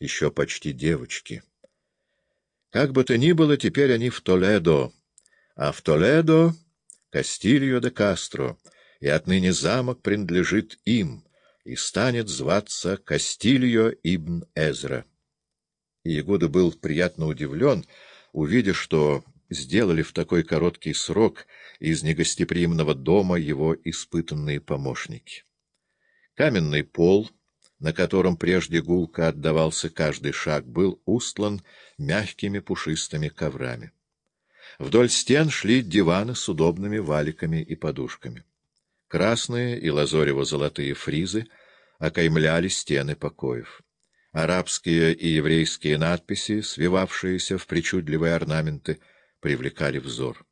еще почти девочки. Как бы то ни было, теперь они в Толедо, а в Толедо — Кастильо де Кастро, и отныне замок принадлежит им и станет зваться Кастильо ибн Эзра. И был приятно удивлен, увидя, что сделали в такой короткий срок из негостеприимного дома его испытанные помощники. Каменный пол, на котором прежде гулко отдавался каждый шаг, был устлан мягкими пушистыми коврами. Вдоль стен шли диваны с удобными валиками и подушками. Красные и лазорево-золотые фризы окаймляли стены покоев. Арабские и еврейские надписи, свивавшиеся в причудливые орнаменты, привлекали взор.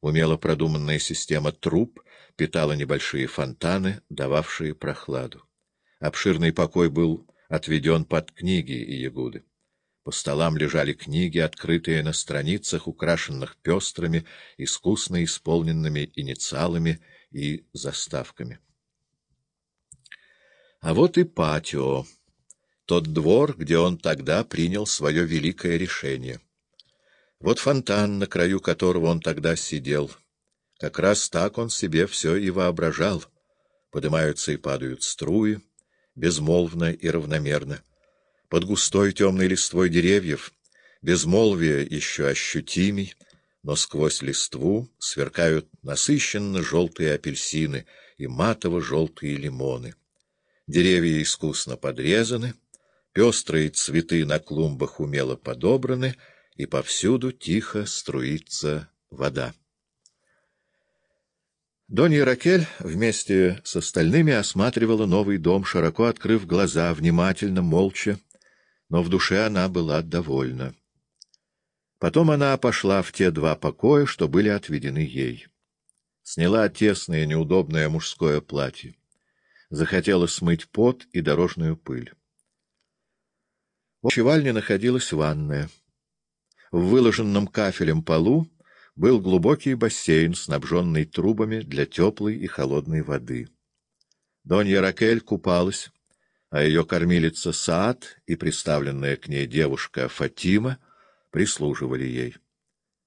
Умело продуманная система труб питала небольшие фонтаны, дававшие прохладу. Обширный покой был отведен под книги и ягуды. По столам лежали книги, открытые на страницах, украшенных пестрыми, искусно исполненными инициалами и заставками. А вот и патио, тот двор, где он тогда принял свое великое решение. Вот фонтан, на краю которого он тогда сидел. Как раз так он себе все и воображал. Поднимаются и падают струи, безмолвно и равномерно. Под густой темной листвой деревьев безмолвие еще ощутимей, но сквозь листву сверкают насыщенно желтые апельсины и матово-желтые лимоны. Деревья искусно подрезаны, пестрые цветы на клумбах умело подобраны — и повсюду тихо струится вода. Донья Ракель вместе с остальными осматривала новый дом, широко открыв глаза, внимательно, молча, но в душе она была довольна. Потом она пошла в те два покоя, что были отведены ей. Сняла тесное, неудобное мужское платье. Захотела смыть пот и дорожную пыль. В чевальне находилась ванная. В выложенном кафелем полу был глубокий бассейн, снабженный трубами для теплой и холодной воды. Донья Ракель купалась, а ее кормилица Саад и приставленная к ней девушка Фатима прислуживали ей.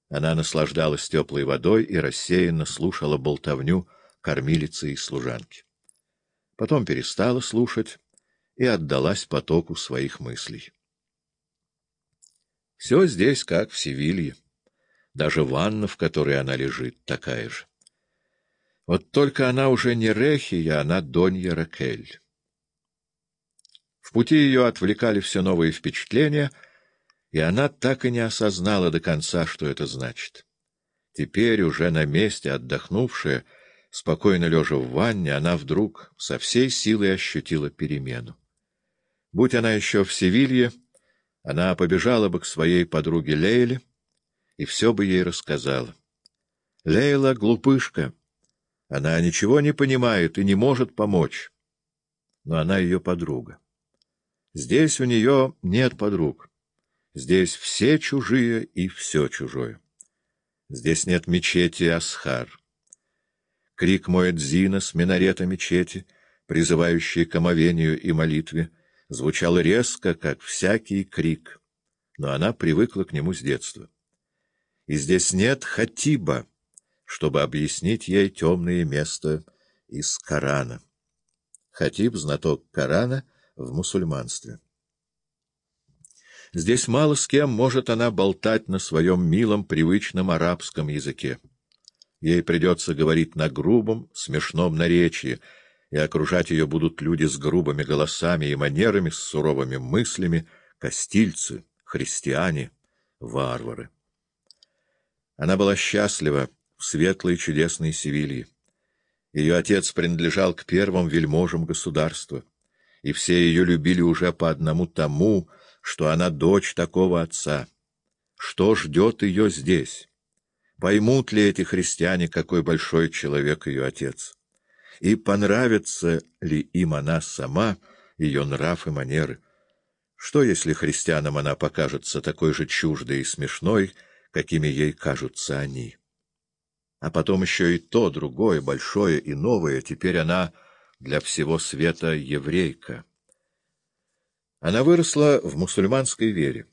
Она наслаждалась теплой водой и рассеянно слушала болтовню кормилицы и служанки. Потом перестала слушать и отдалась потоку своих мыслей. Все здесь, как в Севилье. Даже ванна, в которой она лежит, такая же. Вот только она уже не Рехия, она Донья Ракель. В пути ее отвлекали все новые впечатления, и она так и не осознала до конца, что это значит. Теперь, уже на месте, отдохнувшая, спокойно лежа в ванне, она вдруг со всей силой ощутила перемену. Будь она еще в Севилье, она побежала бы к своей подруге Лейле и все бы ей рассказала. Лейла — глупышка. Она ничего не понимает и не может помочь. Но она ее подруга. Здесь у нее нет подруг. Здесь все чужие и все чужое. Здесь нет мечети Асхар. Крик Моэдзина с минарета мечети, призывающий к омовению и молитве — звучал резко, как всякий крик, но она привыкла к нему с детства. И здесь нет хатиба, чтобы объяснить ей темное место из Корана. Хатиб — знаток Корана в мусульманстве. Здесь мало с кем может она болтать на своем милом, привычном арабском языке. Ей придется говорить на грубом, смешном наречии — и окружать ее будут люди с грубыми голосами и манерами, с суровыми мыслями, костильцы, христиане, варвары. Она была счастлива в светлой чудесной Севилье. Ее отец принадлежал к первым вельможам государства, и все ее любили уже по одному тому, что она дочь такого отца. Что ждет ее здесь? Поймут ли эти христиане, какой большой человек ее отец? и понравится ли им она сама, ее нрав и манеры. Что, если христианам она покажется такой же чуждой и смешной, какими ей кажутся они? А потом еще и то, другое, большое и новое, теперь она для всего света еврейка. Она выросла в мусульманской вере.